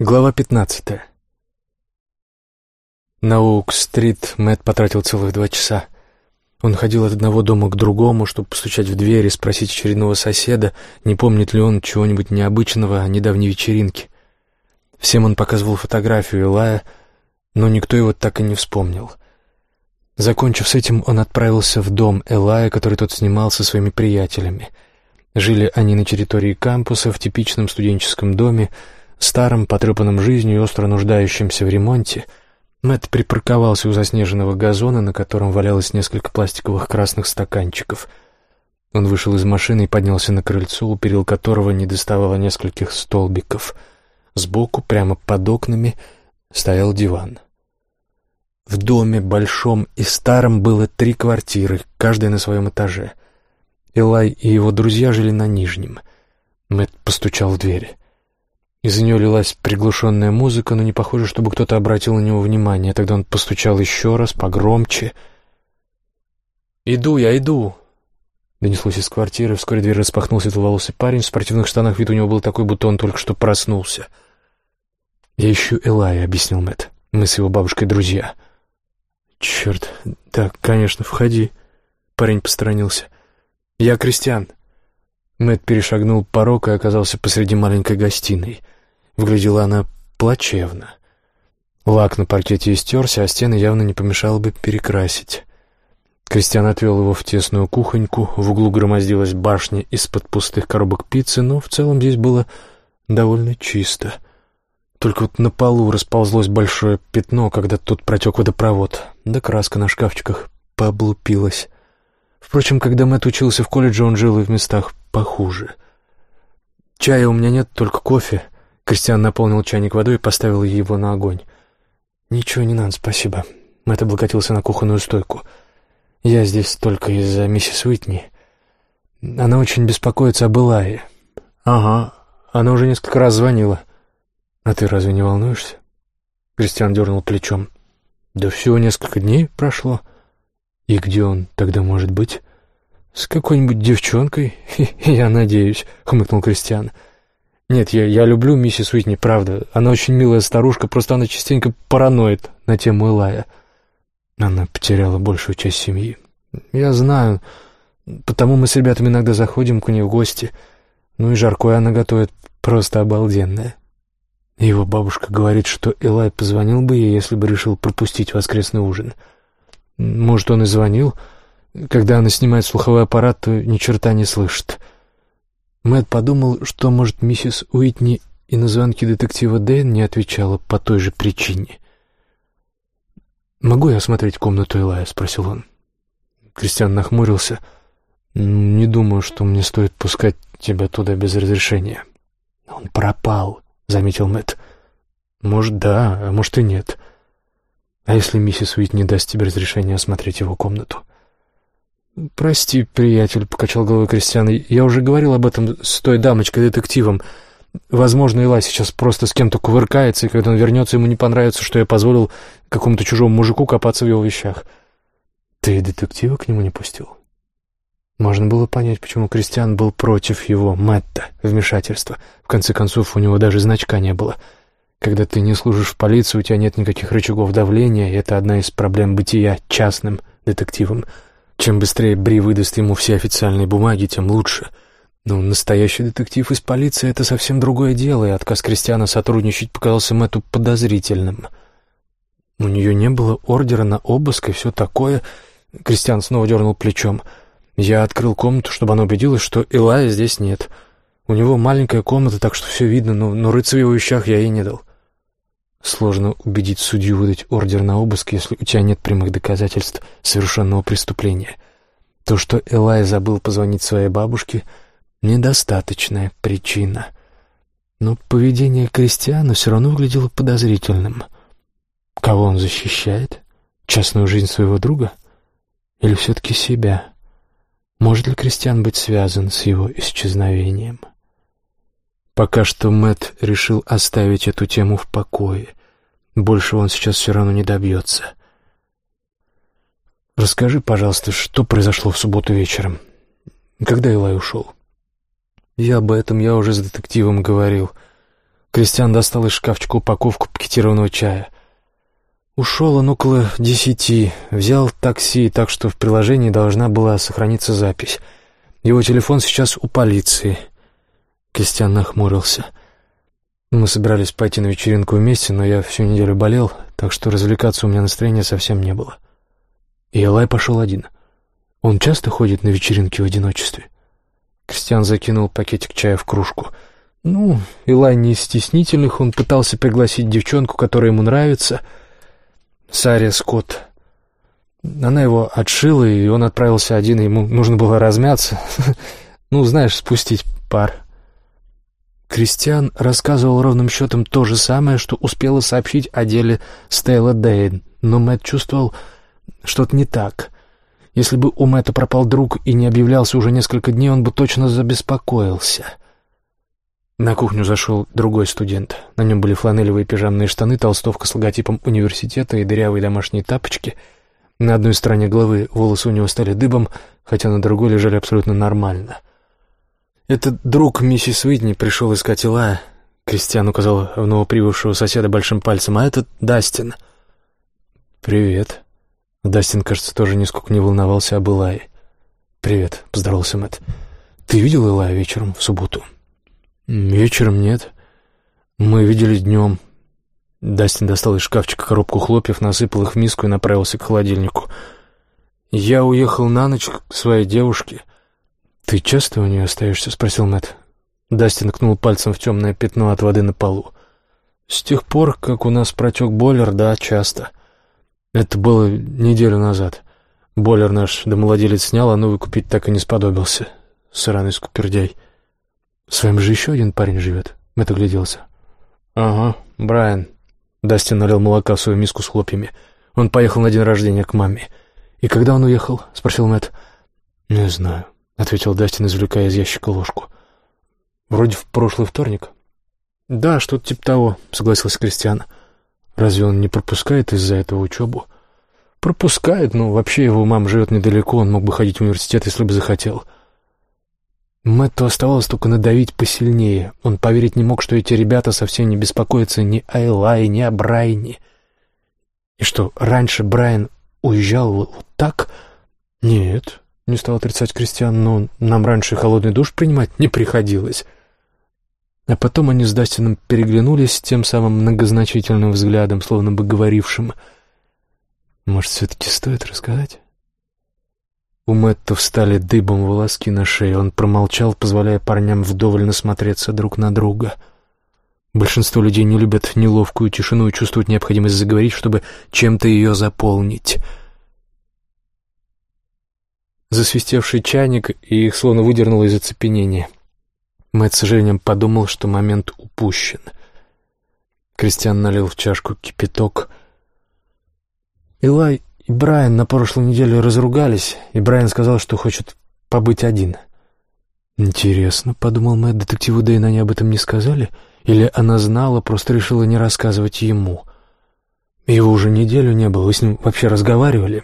Глава 15. На Оук-стрит Мэтт потратил целых два часа. Он ходил от одного дома к другому, чтобы постучать в дверь и спросить очередного соседа, не помнит ли он чего-нибудь необычного о недавней вечеринке. Всем он показывал фотографию Илая, но никто его так и не вспомнил. Закончив с этим, он отправился в дом Элая, который тот снимал со своими приятелями. Жили они на территории кампуса в типичном студенческом доме, старым, потрепанным жизнью и остро нуждающимся в ремонте, Мэтт припарковался у заснеженного газона, на котором валялось несколько пластиковых красных стаканчиков. Он вышел из машины и поднялся на крыльцо, у перил которого не доставало нескольких столбиков. Сбоку, прямо под окнами, стоял диван. В доме, большом и старом, было три квартиры, каждая на своем этаже. Элай и его друзья жили на нижнем. Мэтт постучал в дверь. Из-за нее лилась приглушенная музыка, но не похоже, чтобы кто-то обратил на него внимание. Тогда он постучал еще раз, погромче. «Иду, я иду!» Донеслось из квартиры. Вскоре дверь распахнул светловолосый парень. В спортивных штанах вид у него был такой, будто он только что проснулся. «Я ищу Элая», — объяснил Мэтт. «Мы с его бабушкой друзья». «Черт, да, конечно, входи». Парень посторонился. «Я Кристиан». Мэтт перешагнул порог и оказался посреди маленькой гостиной. Выглядела она плачевно. Лак на паркете истерся, а стены явно не помешало бы перекрасить. Кристиан отвел его в тесную кухоньку, в углу громоздилась башня из-под пустых коробок пиццы, но в целом здесь было довольно чисто. Только вот на полу расползлось большое пятно, когда тут протек водопровод, да краска на шкафчиках пооблупилась. Впрочем, когда Мэтт учился в колледже, он жил и в местах похуже. «Чая у меня нет, только кофе». Кристиан наполнил чайник водой и поставил его на огонь. «Ничего не надо, спасибо». Мэтт облокотился на кухонную стойку. «Я здесь только из-за миссис Уитни. Она очень беспокоится об Элае». «Ага, она уже несколько раз звонила». «А ты разве не волнуешься?» Кристиан дернул плечом. «Да всего несколько дней прошло». «И где он тогда может быть?» «С какой-нибудь девчонкой, я надеюсь», — хмыкнул Кристиан. «Нет, я, я люблю миссис Уитни, правда. Она очень милая старушка, просто она частенько параноид на тему Элая. Она потеряла большую часть семьи. Я знаю, потому мы с ребятами иногда заходим к ней в гости. Ну и жаркое она готовит просто обалденное. Его бабушка говорит, что Элай позвонил бы ей, если бы решил пропустить воскресный ужин». Может, он и звонил. Когда она снимает слуховой аппарат, то ни черта не слышит. Мэтт подумал, что, может, миссис Уитни и на звонки детектива Дэйн не отвечала по той же причине. «Могу я осмотреть комнату Элая?» — спросил он. Кристиан нахмурился. «Не думаю, что мне стоит пускать тебя туда без разрешения». «Он пропал», — заметил Мэтт. «Может, да, а может и нет». А если миссис Уит не даст тебе разрешения осмотреть его комнату? «Прости, приятель», — покачал головой Кристиан, — «я уже говорил об этом с той дамочкой-детективом. Возможно, Илай сейчас просто с кем-то кувыркается, и когда он вернется, ему не понравится, что я позволил какому-то чужому мужику копаться в его вещах». «Ты детектива к нему не пустил?» Можно было понять, почему Кристиан был против его, Мэтта, вмешательства. В конце концов, у него даже значка не было — когда ты не служишь в полиции, у тебя нет никаких рычагов давления, и это одна из проблем бытия частным детективом. Чем быстрее Бри выдаст ему все официальные бумаги, тем лучше. Но настоящий детектив из полиции — это совсем другое дело, и отказ Кристиана сотрудничать показался Мэтту подозрительным. У нее не было ордера на обыск и все такое. Кристиан снова дернул плечом. Я открыл комнату, чтобы она убедилась, что Илая здесь нет. У него маленькая комната, так что все видно, но, но рыться в его вещах я ей не дал. Сложно убедить судью выдать ордер на обыск, если у тебя нет прямых доказательств совершенного преступления. То, что Элай забыл позвонить своей бабушке, недостаточная причина. Но поведение Кристиана все равно выглядело подозрительным. Кого он защищает? Частную жизнь своего друга? Или все-таки себя? Может ли Кристиан быть связан с его исчезновением?» Пока что Мэт решил оставить эту тему в покое. Больше он сейчас все равно не добьется. «Расскажи, пожалуйста, что произошло в субботу вечером? Когда Илай ушел?» «Я об этом я уже с детективом говорил». Кристиан достал из шкафчика упаковку пакетированного чая. Ушел он около десяти, взял такси, так что в приложении должна была сохраниться запись. Его телефон сейчас у полиции. Кристиан нахмурился. Мы собирались пойти на вечеринку вместе, но я всю неделю болел, так что развлекаться у меня настроения совсем не было. И Элай пошел один. Он часто ходит на вечеринки в одиночестве. Кристиан закинул пакетик чая в кружку. Ну, Элай не из стеснительных, он пытался пригласить девчонку, которая ему нравится — Сария Скотт. Она его отшила, и он отправился один, ему нужно было размяться. Ну, знаешь, спустить пар. Кристиан рассказывал ровным счетом то же самое, что успела сообщить о деле Стейла Дейн, но Мэтт чувствовал что-то не так. Если бы у Мэтта пропал друг и не объявлялся уже несколько дней, он бы точно забеспокоился. — на кухню зашел другой студент. На нем были фланелевые пижамные штаны, толстовка с логотипом университета и дырявые домашние тапочки. На одной стороне головы волосы у него стали дыбом, хотя на другой лежали абсолютно нормально. «Этот друг миссис Уитни пришел искать Илая», — Кристиан указал в новоприбывшего соседа большим пальцем, «а этот Дастин». «Привет». Дастин, кажется, тоже нисколько не волновался об Илае. «Привет», — поздоровался Мэтт. «Ты видел Илая вечером в субботу?» «Вечером нет. Мы виделись днем». Дастин достал из шкафчика коробку хлопьев, насыпал их в миску и направился к холодильнику. «Я уехал на ночь к своей девушке». «Ты часто у нее остаешься?» — спросил Мэтт. Дастин ткнул пальцем в темное пятно от воды на полу. «С тех пор, как у нас протек бойлер, да, часто. Это было неделю назад. Бойлер наш домовладелец снял, а новый купить так и не сподобился. Сраный скупердяй». «С вами же еще один парень живет?» Мэтт огляделся. «Ага, Брайан». Дастин налил молока в свою миску с хлопьями. Он поехал на день рождения к маме. «И когда он уехал?» — спросил Мэтт. «Не знаю», — ответил Дастин, извлекая из ящика ложку. «Вроде в прошлый вторник». «Да, что-то типа того», — согласился Кристиан. «Разве он не пропускает из-за этого учебу?» «Пропускает, но вообще его мама живет недалеко, он мог бы ходить в университет, если бы захотел». Мэтту оставалось только надавить посильнее. Он поверить не мог, что эти ребята совсем не беспокоятся ни о Элае, ни о Брайне. И что, раньше Брайан уезжал вот так? Нет, не стал отрицать Кристиан, но нам раньше холодный душ принимать не приходилось. А потом они с Дастином переглянулись тем самым многозначительным взглядом, словно бы говорившим, «Может, все-таки стоит рассказать?» У Мэтта встали дыбом волоски на шее. Он промолчал, позволяя парням вдоволь насмотреться друг на друга. Большинство людей не любят неловкую тишину и чувствуют необходимость заговорить, чтобы чем-то ее заполнить. Засвистевший чайник, и их словно выдернуло из оцепенения. Мэтт с сожалением подумал, что момент упущен. Кристиан налил в чашку кипяток. Илай и Брайан на прошлой неделе разругались, и Брайан сказал, что хочет побыть один. «Интересно», — подумал Мэтт, — детективу Дэйн они об этом не сказали? Или она знала, просто решила не рассказывать ему? Его уже неделю не было, вы с ним вообще разговаривали?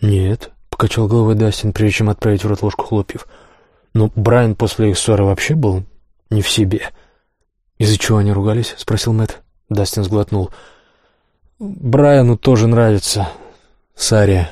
«Нет», — покачал головой Дастин, прежде чем отправить в рот ложку хлопьев. «Но Брайан после их ссоры вообще был не в себе». «Из-за чего они ругались?» — спросил Мэтт. Дастин сглотнул. «Брайану тоже нравится Сария.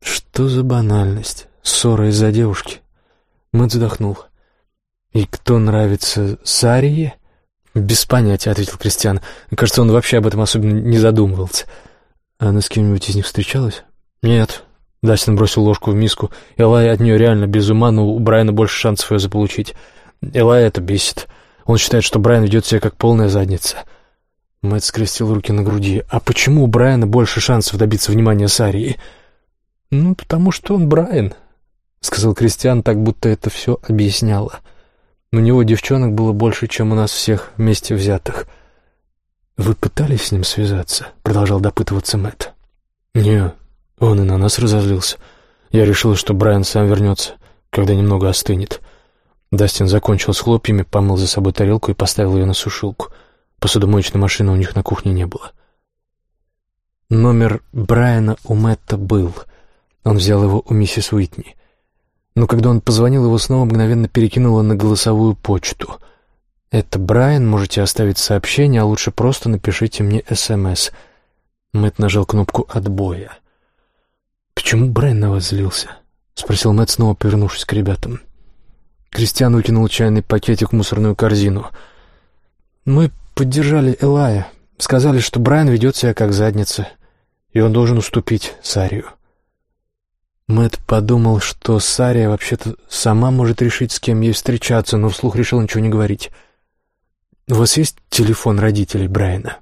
Что за банальность? Ссора из-за девушки. Мэтт вздохнул. И кто нравится Сарие? Без понятия, ответил Кристиан. Кажется, он вообще об этом особенно не задумывался. Она с кем-нибудь из них встречалась? Нет. Дастин бросил ложку в миску. Элай от нее реально без ума, но у Брайана больше шансов ее заполучить. Элай это бесит. Он считает, что Брайан ведет себя как полная задница. — Мэтт скрестил руки на груди. «А почему у Брайана больше шансов добиться внимания Сарии?» «Ну, потому что он Брайан», — сказал Кристиан, так будто это все объясняло. «У него девчонок было больше, чем у нас всех вместе взятых». «Вы пытались с ним связаться?» — продолжал допытываться Мэтт. «Не, он и на нас разозлился. Я решил, что Брайан сам вернется, когда немного остынет». Дастин закончил с хлопьями, помыл за собой тарелку и поставил ее на сушилку — Посудомоечной машины у них на кухне не было. Номер Брайана у Мэтта был. Он взял его у миссис Уитни. Но когда он позвонил, его снова мгновенно перекинуло на голосовую почту. Это Брайан, можете оставить сообщение, а лучше просто напишите мне СМС. Мэтт нажал кнопку отбоя. «Почему Брайан на вас злился?» — спросил Мэтт, снова повернувшись к ребятам. Кристиан выкинул чайный пакетик в мусорную корзину. «Мы поддержали Элая. Сказали, что Брайан ведет себя как задница, и он должен уступить Сарию». Мэтт подумал, что Сария вообще-то сама может решить, с кем ей встречаться, но вслух решил ничего не говорить. «У вас есть телефон родителей Брайана?»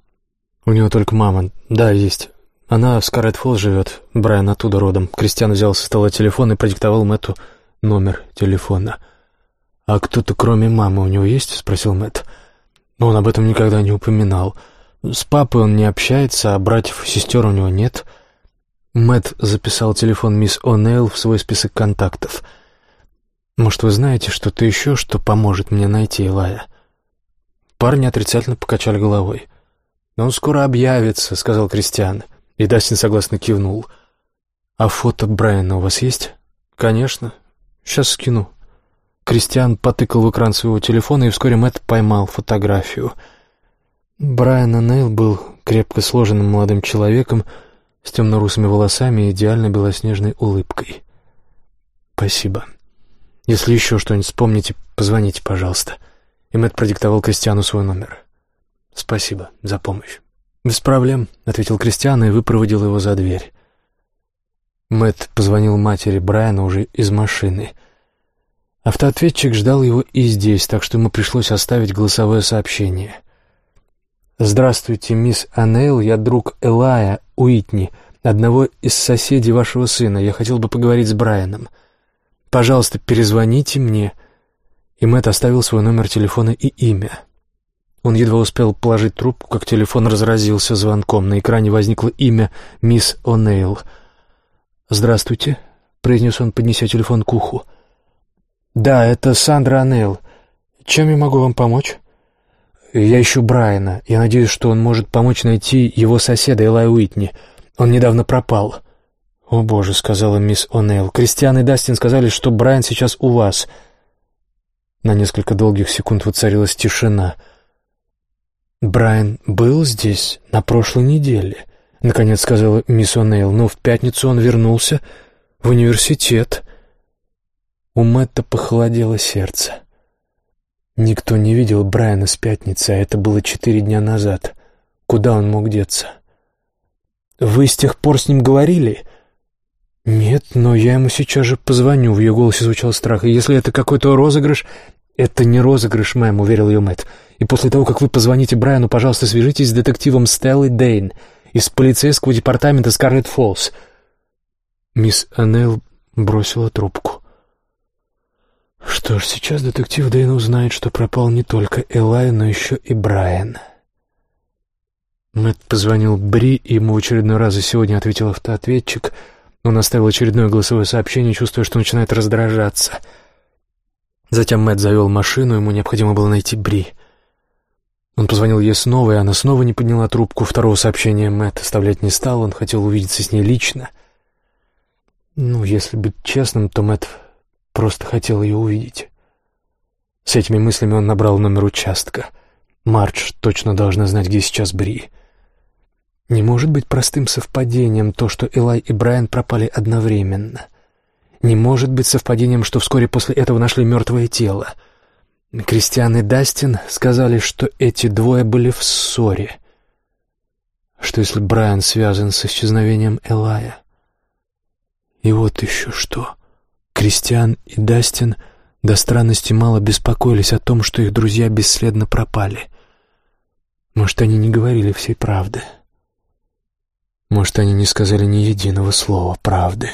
«У него только мама. Да, есть. Она в Скарлетт Фолл живет. Брайан оттуда родом». Кристиан взял со стола телефон и продиктовал Мэтту номер телефона. «А кто-то кроме мамы у него есть?» — спросил Мэтт. Но он об этом никогда не упоминал. С папой он не общается, а братьев и сестер у него нет. Мэтт записал телефон мисс О'Нейл в свой список контактов. «Может, вы знаете что-то еще, что поможет мне найти Илая?» Парни отрицательно покачали головой. «Он скоро объявится», — сказал Кристиан. И Дастин согласно кивнул. «А фото Брайана у вас есть?» «Конечно. Сейчас скину». Кристиан потыкал в экран своего телефона, и вскоре Мэтт поймал фотографию. Брайан Нейл был крепко сложенным молодым человеком с темно-русыми волосами и идеально белоснежной улыбкой. «Спасибо. Если еще что-нибудь вспомните, позвоните, пожалуйста». И Мэтт продиктовал Кристиану свой номер. «Спасибо за помощь». «Без проблем», — ответил Кристиан и выпроводил его за дверь. Мэтт позвонил матери Брайана уже из машины — Автоответчик ждал его и здесь, так что ему пришлось оставить голосовое сообщение. «Здравствуйте, мисс Анейл, я друг Элая Уитни, одного из соседей вашего сына. Я хотел бы поговорить с Брайаном. Пожалуйста, перезвоните мне». И Мэтт оставил свой номер телефона и имя. Он едва успел положить трубку, как телефон разразился звонком. На экране возникло имя мисс О'Нейл. «Здравствуйте», — произнес он, поднеся телефон к уху. «Да, это Сандра Анел. Чем я могу вам помочь?» «Я ищу Брайана. Я надеюсь, что он может помочь найти его соседа Элай Уитни. Он недавно пропал». «О, боже», — сказала мисс О'Нейл. «Кристиан и Дастин сказали, что Брайан сейчас у вас». На несколько долгих секунд воцарилась тишина. «Брайан был здесь на прошлой неделе», — наконец сказала мисс О'Нейл. «Но в пятницу он вернулся в университет». У Мэтта похолодело сердце. Никто не видел Брайана с пятницы, а это было четыре дня назад. Куда он мог деться? «Вы с тех пор с ним говорили?» «Нет, но я ему сейчас же позвоню», — в ее голосе звучал страх. «И если это какой-то розыгрыш...» «Это не розыгрыш, мэм», — уверил ее Мэтт. «И после того, как вы позвоните Брайану, пожалуйста, свяжитесь с детективом Стеллой Дейн из полицейского департамента Скарлетт Фоллс». Мисс Аннел бросила трубку. Что ж, сейчас детектив Дэйн узнает, что пропал не только Элай, но еще и Брайан. Мэтт позвонил Бри, и ему в очередной раз за сегодня ответил автоответчик. Он оставил очередное голосовое сообщение, чувствуя, что начинает раздражаться. Затем Мэтт завел машину, ему необходимо было найти Бри. Он позвонил ей снова, и она снова не подняла трубку. Второго сообщения Мэтт оставлять не стал, он хотел увидеться с ней лично. Ну, если быть честным, то Мэтт Просто хотел ее увидеть. С этими мыслями он набрал номер участка. Мардж точно должна знать, где сейчас Бри. Не может быть простым совпадением то, что Элай и Брайан пропали одновременно. Не может быть совпадением, что вскоре после этого нашли мертвое тело. Кристиан и Дастин сказали, что эти двое были в ссоре. Что если Брайан связан с исчезновением Элая? И вот еще что. Кристиан и Дастин до странности мало беспокоились о том, что их друзья бесследно пропали. Может, они не говорили всей правды. Может, они не сказали ни единого слова правды.